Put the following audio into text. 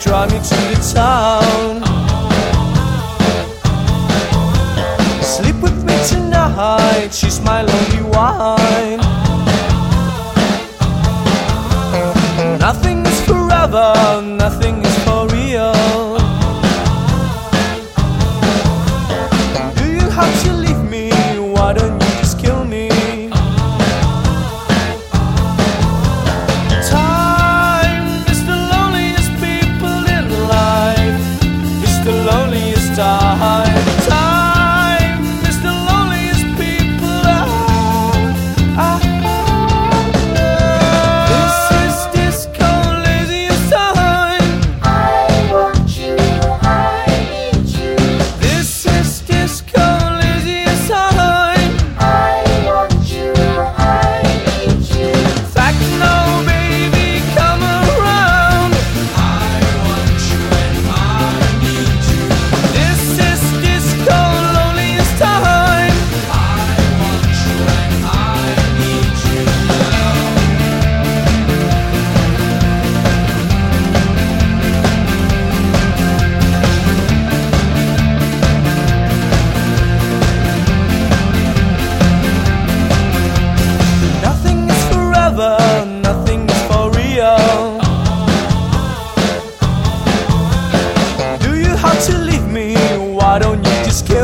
drive me to the town. Sleep with me tonight, she's my lonely wine. Nothing is forever. to leave me? Why don't you just kill